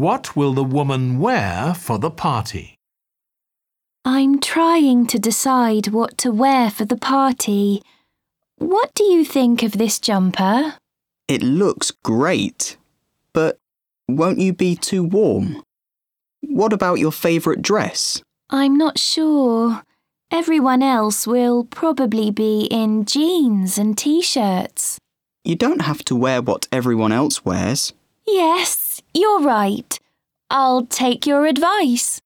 What will the woman wear for the party? I'm trying to decide what to wear for the party. What do you think of this jumper? It looks great, but won't you be too warm? What about your favourite dress? I'm not sure. Everyone else will probably be in jeans and t shirts. You don't have to wear what everyone else wears. Yes, you're right. I'll take your advice.